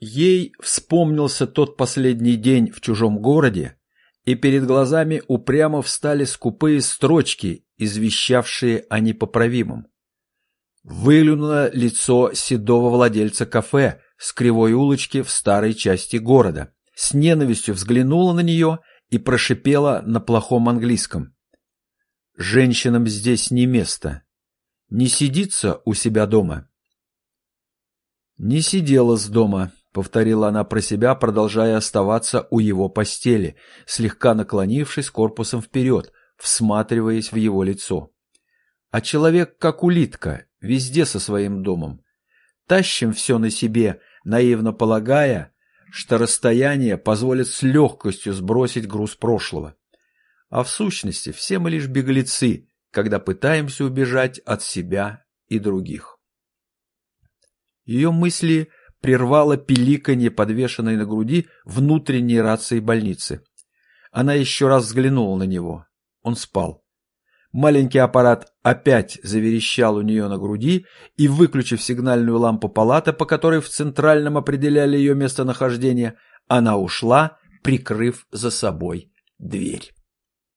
Ей вспомнился тот последний день в чужом городе, и перед глазами упрямо встали скупые строчки, извещавшие о непоправимом. Выглянуло лицо седого владельца кафе с кривой улочки в старой части города. С ненавистью взглянула на нее и прошипела на плохом английском. «Женщинам здесь не место. Не сидится у себя дома». «Не сидела с дома», — повторила она про себя, продолжая оставаться у его постели, слегка наклонившись корпусом вперед, всматриваясь в его лицо. А человек как улитка, везде со своим домом. Тащим все на себе, наивно полагая, что расстояние позволит с легкостью сбросить груз прошлого. А в сущности все мы лишь беглецы, когда пытаемся убежать от себя и других. Ее мысли прервало пиликанье, подвешенной на груди внутренней рации больницы. Она еще раз взглянула на него. Он спал. Маленький аппарат опять заверещал у нее на груди, и, выключив сигнальную лампу палаты, по которой в центральном определяли ее местонахождение, она ушла, прикрыв за собой дверь.